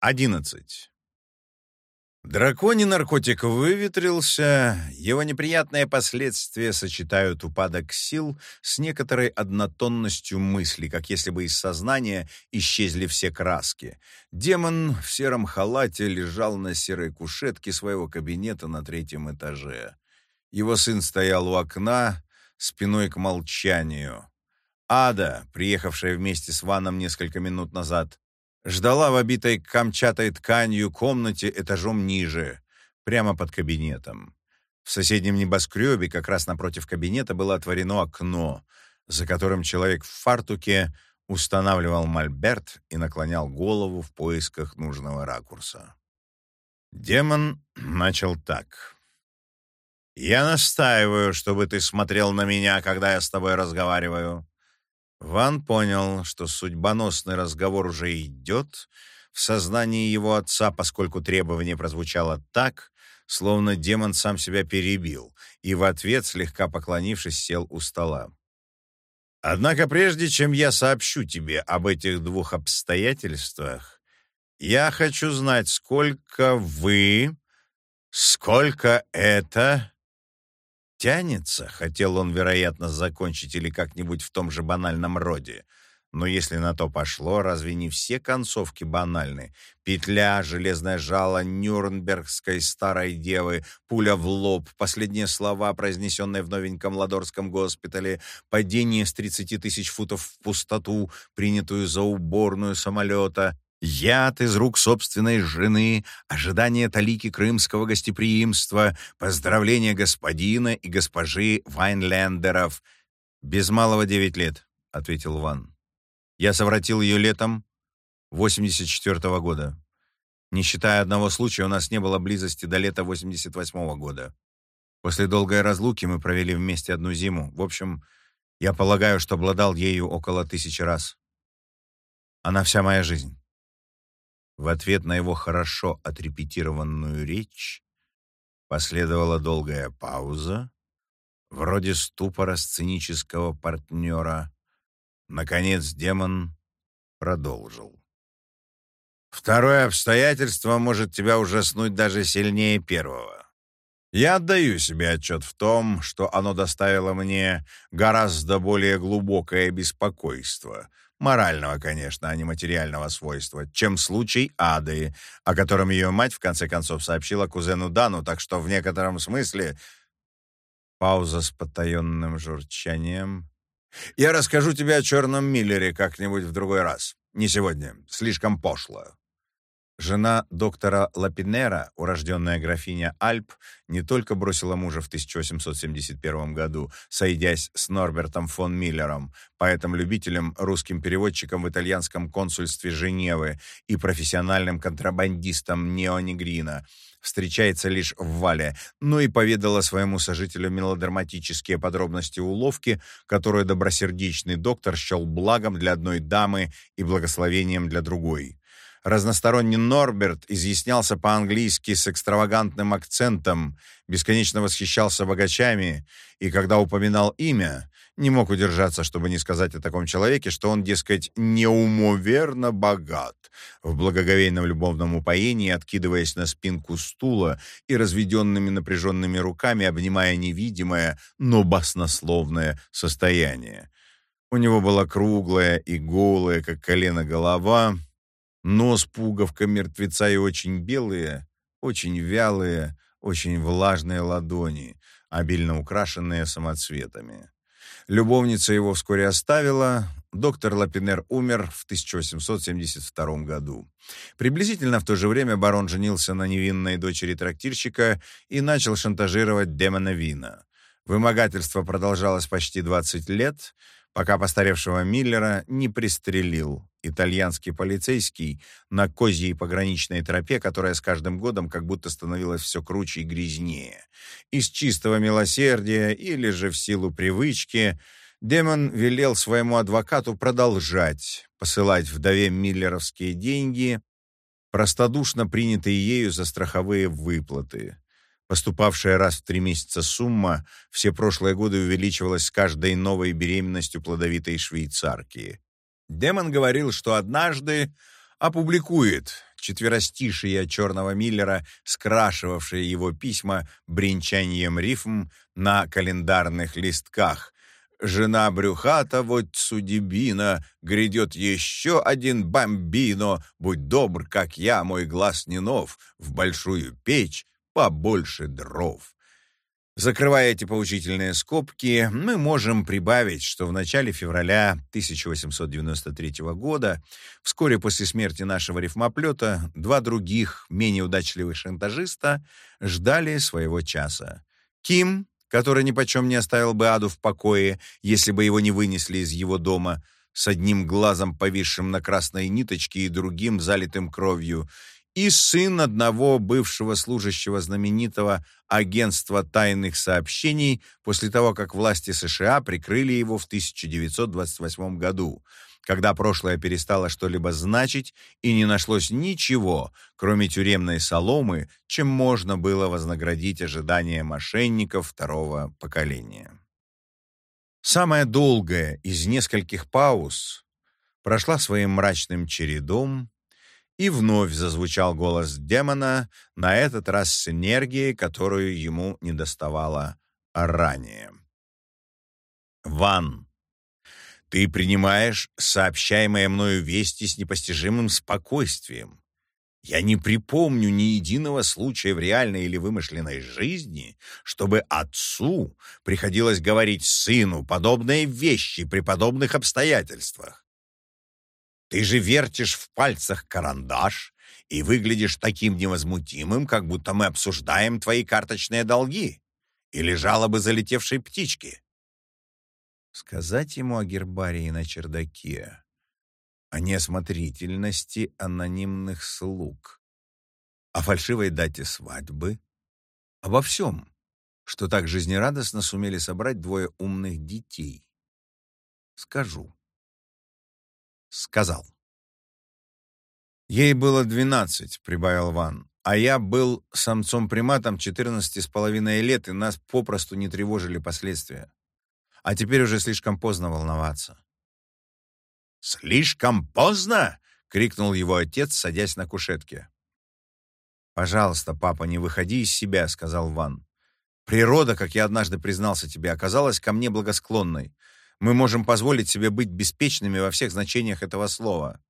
Одиннадцать. Драконий наркотик выветрился, его неприятные последствия сочетают упадок сил с некоторой однотонностью мысли, как если бы из сознания исчезли все краски. Демон в сером халате лежал на серой кушетке своего кабинета на третьем этаже. Его сын стоял у окна, спиной к молчанию. Ада, приехавшая вместе с Ваном несколько минут назад, ждала в обитой камчатой тканью комнате этажом ниже, прямо под кабинетом. В соседнем небоскребе, как раз напротив кабинета, было отворено окно, за которым человек в фартуке устанавливал мольберт и наклонял голову в поисках нужного ракурса. Демон начал так. «Я настаиваю, чтобы ты смотрел на меня, когда я с тобой разговариваю. Ван понял, что судьбоносный разговор уже идет в сознании его отца, поскольку требование прозвучало так, словно демон сам себя перебил, и в ответ, слегка поклонившись, сел у стола. «Однако прежде чем я сообщу тебе об этих двух обстоятельствах, я хочу знать, сколько вы, сколько это тянется, хотел он, вероятно, закончить или как-нибудь в том же банальном роде. Но если на то пошло, разве не все концовки банальны? Петля, железное жало Нюрнбергской старой девы, пуля в лоб, последние слова, произнесенные в новеньком Ладорском госпитале, падение с 30 тысяч футов в пустоту, принятую за уборную самолета, Яд из рук собственной жены, ожидание талики крымского гостеприимства, поздравления господина и госпожи Вайнлендеров. «Без малого девять лет», — ответил Ван. «Я совратил ее летом 84 -го года. Не считая одного случая, у нас не было близости до лета 88 -го года. После долгой разлуки мы провели вместе одну зиму. В общем, я полагаю, что обладал ею около тысячи раз. Она вся моя жизнь». В ответ на его хорошо отрепетированную речь последовала долгая пауза, вроде ступора сценического партнера. Наконец демон продолжил. Второе обстоятельство может тебя ужаснуть даже сильнее первого. Я отдаю себе отчет в том, что оно доставило мне гораздо более глубокое беспокойство — морального, конечно, а не материального свойства, чем случай Ады, о котором ее мать в конце концов сообщила кузену Дану, так что в некотором смысле... Пауза с потаенным журчанием. «Я расскажу тебе о Черном Миллере как-нибудь в другой раз. Не сегодня. Слишком пошло. Жена доктора Лапинера, урожденная графиня Альп, не только бросила мужа в 1871 году, сойдясь с Норбертом фон Миллером, поэтом-любителем, русским переводчиком в итальянском консульстве Женевы и профессиональным контрабандистом Неонегрина, встречается лишь в Вале, но и поведала своему сожителю мелодраматические подробности уловки, которую добросердечный доктор счел благом для одной дамы и благословением для другой. Разносторонний Норберт изъяснялся по-английски с экстравагантным акцентом, бесконечно восхищался богачами, и когда упоминал имя, не мог удержаться, чтобы не сказать о таком человеке, что он, дескать, неумоверно богат, в благоговейном любовном упоении, откидываясь на спинку стула и разведенными напряженными руками, обнимая невидимое, но баснословное состояние. У него была круглая и голая, как колено, голова — Нос пуговка мертвеца и очень белые, очень вялые, очень влажные ладони, обильно украшенные самоцветами. Любовница его вскоре оставила, доктор Лапинер умер в 1872 году. Приблизительно в то же время барон женился на невинной дочери трактирщика и начал шантажировать демона Вина. Вымогательство продолжалось почти 20 лет, пока постаревшего Миллера не пристрелил итальянский полицейский на козьей пограничной тропе, которая с каждым годом как будто становилась все круче и грязнее. Из чистого милосердия или же в силу привычки Демон велел своему адвокату продолжать посылать вдове миллеровские деньги, простодушно принятые ею за страховые выплаты. Поступавшая раз в три месяца сумма все прошлые годы увеличивалась с каждой новой беременностью плодовитой швейцарки. Демон говорил, что однажды опубликует четверостишие черного Миллера, скрашивавшее его письма бренчанием рифм на календарных листках. «Жена брюхата, вот судебина, грядет еще один бомбино, будь добр, как я, мой глаз не нов, в большую печь побольше дров». Закрывая эти поучительные скобки, мы можем прибавить, что в начале февраля 1893 года, вскоре после смерти нашего рифмоплета, два других, менее удачливых шантажиста ждали своего часа. Ким, который нипочем не оставил бы Аду в покое, если бы его не вынесли из его дома, с одним глазом повисшим на красной ниточке и другим залитым кровью, и сын одного бывшего служащего знаменитого агентства тайных сообщений после того, как власти США прикрыли его в 1928 году, когда прошлое перестало что-либо значить и не нашлось ничего, кроме тюремной соломы, чем можно было вознаградить ожидания мошенников второго поколения. Самая долгая из нескольких пауз прошла своим мрачным чередом, и вновь зазвучал голос демона, на этот раз с энергией, которую ему не доставало ранее. «Ван, ты принимаешь сообщаемые мною вести с непостижимым спокойствием. Я не припомню ни единого случая в реальной или вымышленной жизни, чтобы отцу приходилось говорить сыну подобные вещи при подобных обстоятельствах. Ты же вертишь в пальцах карандаш и выглядишь таким невозмутимым, как будто мы обсуждаем твои карточные долги или жалобы залетевшей птички. Сказать ему о гербарии на чердаке, о неосмотрительности анонимных слуг, о фальшивой дате свадьбы, обо всем, что так жизнерадостно сумели собрать двое умных детей. Скажу сказал. «Ей было двенадцать», — прибавил Ван, «а я был самцом-приматом четырнадцати с половиной лет, и нас попросту не тревожили последствия. А теперь уже слишком поздно волноваться». «Слишком поздно?» — крикнул его отец, садясь на кушетке. «Пожалуйста, папа, не выходи из себя», — сказал Ван. «Природа, как я однажды признался тебе, оказалась ко мне благосклонной мы можем позволить себе быть беспечными во всех значениях этого слова.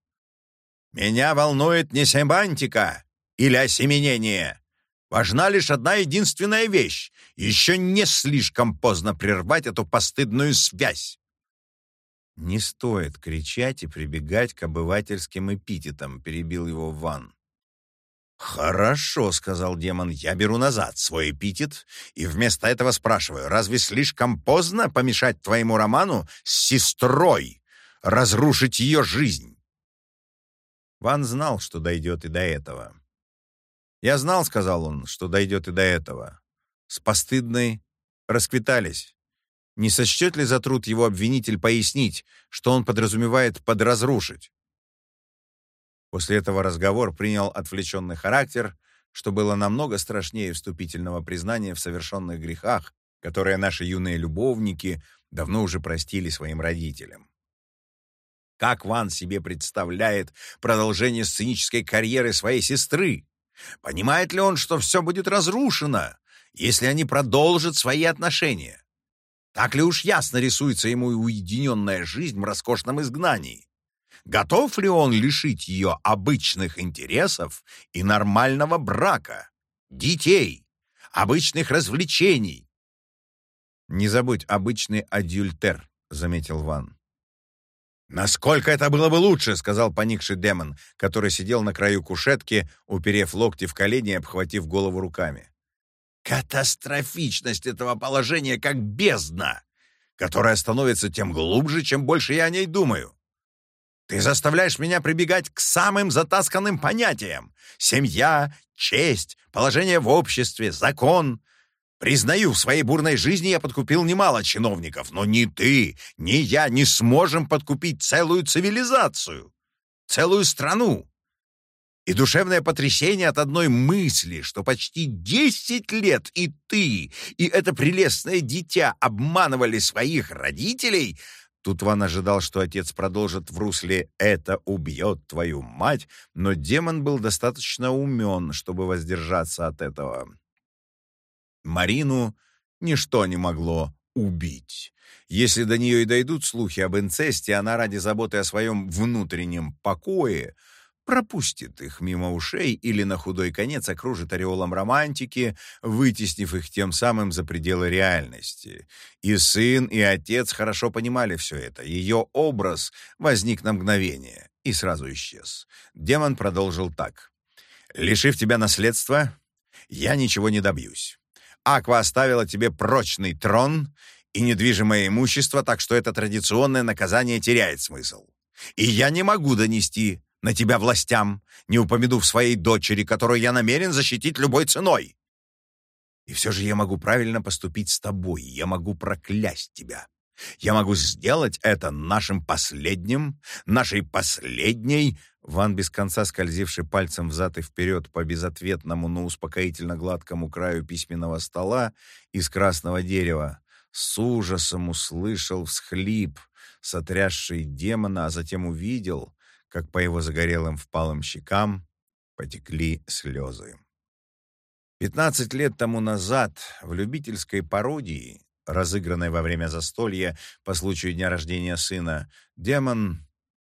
«Меня волнует не семантика или осеменение. Важна лишь одна единственная вещь. Еще не слишком поздно прервать эту постыдную связь». «Не стоит кричать и прибегать к обывательским эпитетам», — перебил его Ван. «Хорошо», — сказал демон, — «я беру назад свой эпитет и вместо этого спрашиваю, разве слишком поздно помешать твоему роману с сестрой, разрушить ее жизнь?» Ван знал, что дойдет и до этого. «Я знал», — сказал он, — «что дойдет и до этого. С постыдной расквитались. Не сочтет ли за труд его обвинитель пояснить, что он подразумевает под разрушить? После этого разговор принял отвлеченный характер, что было намного страшнее вступительного признания в совершенных грехах, которые наши юные любовники давно уже простили своим родителям. Как Ван себе представляет продолжение сценической карьеры своей сестры? Понимает ли он, что все будет разрушено, если они продолжат свои отношения? Так ли уж ясно рисуется ему уединенная жизнь в роскошном изгнании? Готов ли он лишить ее обычных интересов и нормального брака, детей, обычных развлечений? «Не забудь обычный адюльтер», — заметил Ван. «Насколько это было бы лучше», — сказал поникший демон, который сидел на краю кушетки, уперев локти в колени и обхватив голову руками. «Катастрофичность этого положения как бездна, которая становится тем глубже, чем больше я о ней думаю. Ты заставляешь меня прибегать к самым затасканным понятиям. Семья, честь, положение в обществе, закон. Признаю, в своей бурной жизни я подкупил немало чиновников, но ни ты, ни я не сможем подкупить целую цивилизацию, целую страну. И душевное потрясение от одной мысли, что почти десять лет и ты, и это прелестное дитя обманывали своих родителей — Тут Ван ожидал, что отец продолжит в русле «это убьет твою мать», но демон был достаточно умен, чтобы воздержаться от этого. Марину ничто не могло убить. Если до нее и дойдут слухи об инцесте, она ради заботы о своем внутреннем покое — пропустит их мимо ушей или на худой конец окружит ореолом романтики, вытеснив их тем самым за пределы реальности. И сын, и отец хорошо понимали все это. Ее образ возник на мгновение и сразу исчез. Демон продолжил так. «Лишив тебя наследства, я ничего не добьюсь. Аква оставила тебе прочный трон и недвижимое имущество, так что это традиционное наказание теряет смысл. И я не могу донести на тебя властям, не упомянув своей дочери, которую я намерен защитить любой ценой. И все же я могу правильно поступить с тобой, я могу проклясть тебя. Я могу сделать это нашим последним, нашей последней...» Ван, без конца скользивший пальцем взад и вперед по безответному, но успокоительно гладкому краю письменного стола из красного дерева, с ужасом услышал всхлип, сотрясший демона, а затем увидел, как по его загорелым впалым щекам потекли слезы. Пятнадцать лет тому назад в любительской пародии, разыгранной во время застолья по случаю дня рождения сына, демон,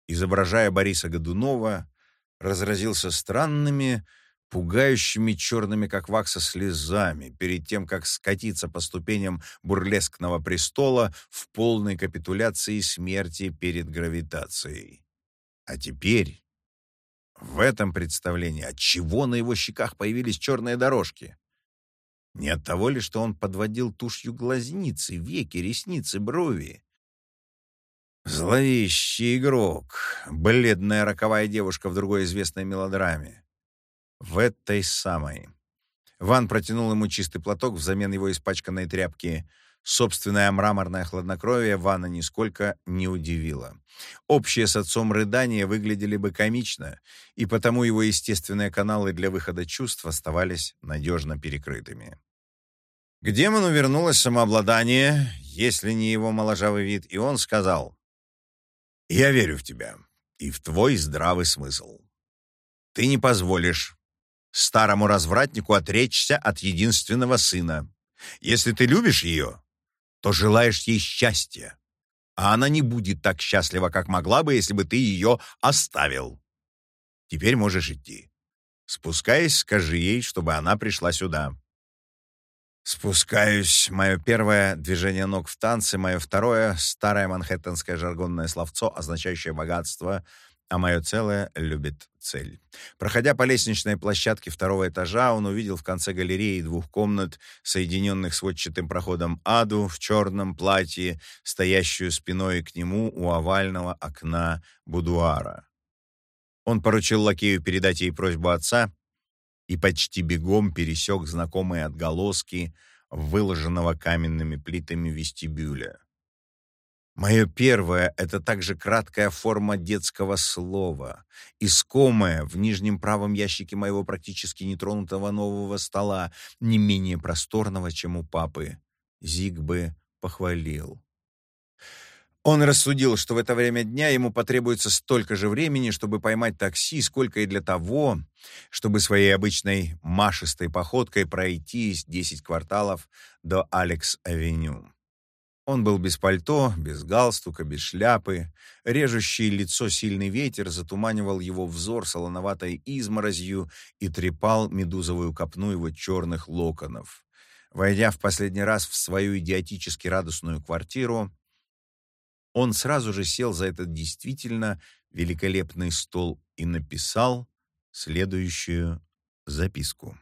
изображая Бориса Годунова, разразился странными, пугающими черными, как вакса, слезами перед тем, как скатиться по ступеням бурлескного престола в полной капитуляции смерти перед гравитацией. А теперь в этом представлении от чего на его щеках появились черные дорожки? Не от того ли, что он подводил тушью глазницы, веки, ресницы, брови? Зловещий игрок, бледная роковая девушка в другой известной мелодраме. В этой самой. Ван протянул ему чистый платок взамен его испачканной тряпки — Собственное мраморное хладнокровие Вана нисколько не удивило. Общие с отцом рыдания выглядели бы комично, и потому его естественные каналы для выхода чувств оставались надежно перекрытыми. К демону вернулось самообладание, если не его моложавый вид, и он сказал, «Я верю в тебя и в твой здравый смысл. Ты не позволишь старому развратнику отречься от единственного сына. Если ты любишь ее, то желаешь ей счастья. А она не будет так счастлива, как могла бы, если бы ты ее оставил. Теперь можешь идти. Спускаясь, скажи ей, чтобы она пришла сюда. Спускаюсь. Мое первое движение ног в танце, мое второе — старое манхэттенское жаргонное словцо, означающее богатство — а мое целое любит цель. Проходя по лестничной площадке второго этажа, он увидел в конце галереи двух комнат, соединенных сводчатым проходом Аду в черном платье, стоящую спиной к нему у овального окна будуара. Он поручил лакею передать ей просьбу отца и почти бегом пересек знакомые отголоски выложенного каменными плитами вестибюля. Мое первое — это также краткая форма детского слова, искомая в нижнем правом ящике моего практически нетронутого нового стола, не менее просторного, чем у папы. Зиг бы похвалил. Он рассудил, что в это время дня ему потребуется столько же времени, чтобы поймать такси, сколько и для того, чтобы своей обычной машистой походкой пройтись 10 кварталов до Алекс-авеню. Он был без пальто, без галстука, без шляпы. Режущий лицо сильный ветер затуманивал его взор солоноватой изморозью и трепал медузовую копну его черных локонов. Войдя в последний раз в свою идиотически радостную квартиру, он сразу же сел за этот действительно великолепный стол и написал следующую записку.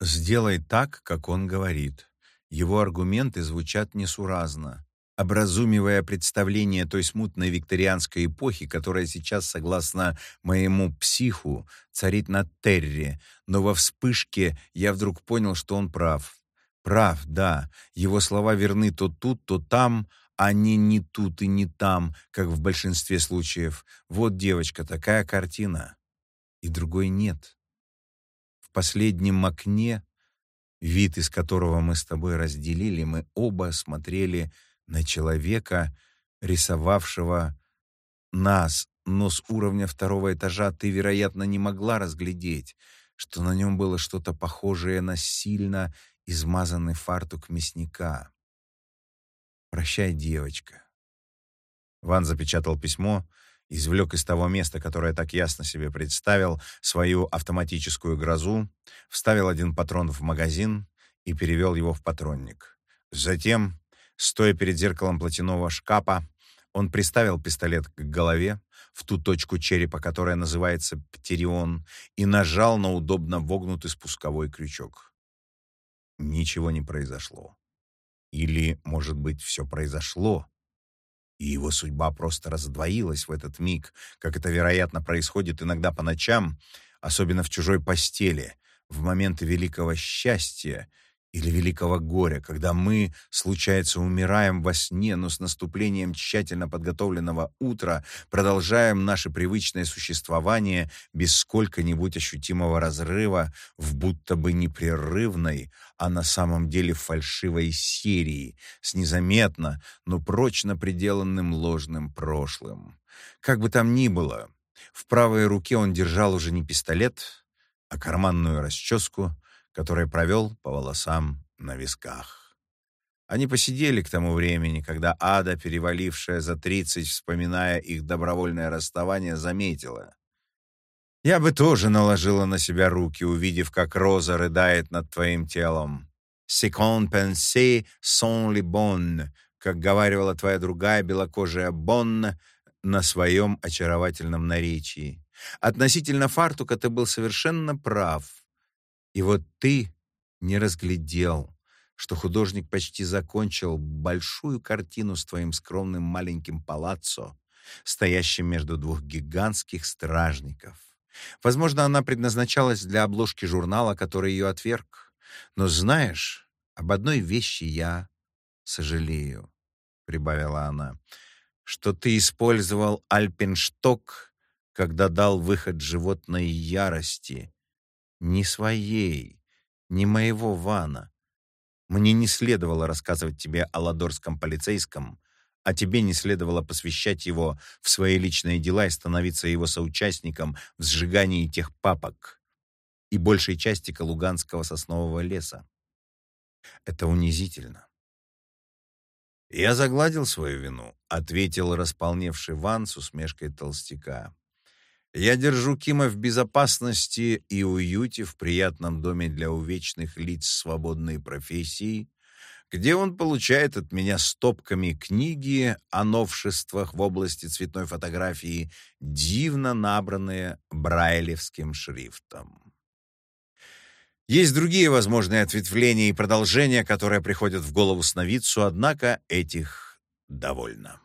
«Сделай так, как он говорит». Его аргументы звучат несуразно, образумивая представление той смутной викторианской эпохи, которая сейчас, согласно моему психу, царит на Терре, но во вспышке я вдруг понял, что он прав. Прав, да, его слова верны то тут, то там, а не не тут и не там, как в большинстве случаев. Вот, девочка, такая картина. И другой нет. В последнем окне Вид, из которого мы с тобой разделили, мы оба смотрели на человека, рисовавшего нас, но с уровня второго этажа ты, вероятно, не могла разглядеть, что на нем было что-то похожее на сильно измазанный фартук мясника. «Прощай, девочка». Ван запечатал письмо, извлек из того места, которое так ясно себе представил, свою автоматическую грозу, вставил один патрон в магазин и перевел его в патронник. Затем, стоя перед зеркалом платяного шкафа, он приставил пистолет к голове, в ту точку черепа, которая называется птерион, и нажал на удобно вогнутый спусковой крючок. Ничего не произошло. Или, может быть, все произошло, и его судьба просто раздвоилась в этот миг, как это, вероятно, происходит иногда по ночам, особенно в чужой постели, в моменты великого счастья или великого горя, когда мы, случается, умираем во сне, но с наступлением тщательно подготовленного утра продолжаем наше привычное существование без сколько-нибудь ощутимого разрыва в будто бы непрерывной, а на самом деле фальшивой серии с незаметно, но прочно приделанным ложным прошлым. Как бы там ни было, в правой руке он держал уже не пистолет, а карманную расческу, который провел по волосам на висках. Они посидели к тому времени, когда Ада, перевалившая за тридцать, вспоминая их добровольное расставание, заметила. «Я бы тоже наложила на себя руки, увидев, как Роза рыдает над твоим телом. «Секон пенсе сон ли бон», как говаривала твоя другая белокожая Бонна на своем очаровательном наречии. Относительно фартука ты был совершенно прав. И вот ты не разглядел, что художник почти закончил большую картину с твоим скромным маленьким палаццо, стоящим между двух гигантских стражников. Возможно, она предназначалась для обложки журнала, который ее отверг. Но знаешь, об одной вещи я сожалею, прибавила она, что ты использовал альпеншток, когда дал выход животной ярости, не своей, не моего Вана. Мне не следовало рассказывать тебе о ладорском полицейском, а тебе не следовало посвящать его в свои личные дела и становиться его соучастником в сжигании тех папок и большей части Калуганского соснового леса. Это унизительно. Я загладил свою вину, ответил располневший Ван с усмешкой толстяка. Я держу Кима в безопасности и уюте в приятном доме для увечных лиц свободной профессии, где он получает от меня стопками книги о новшествах в области цветной фотографии, дивно набранные брайлевским шрифтом. Есть другие возможные ответвления и продолжения, которые приходят в голову сновидцу, однако этих довольно.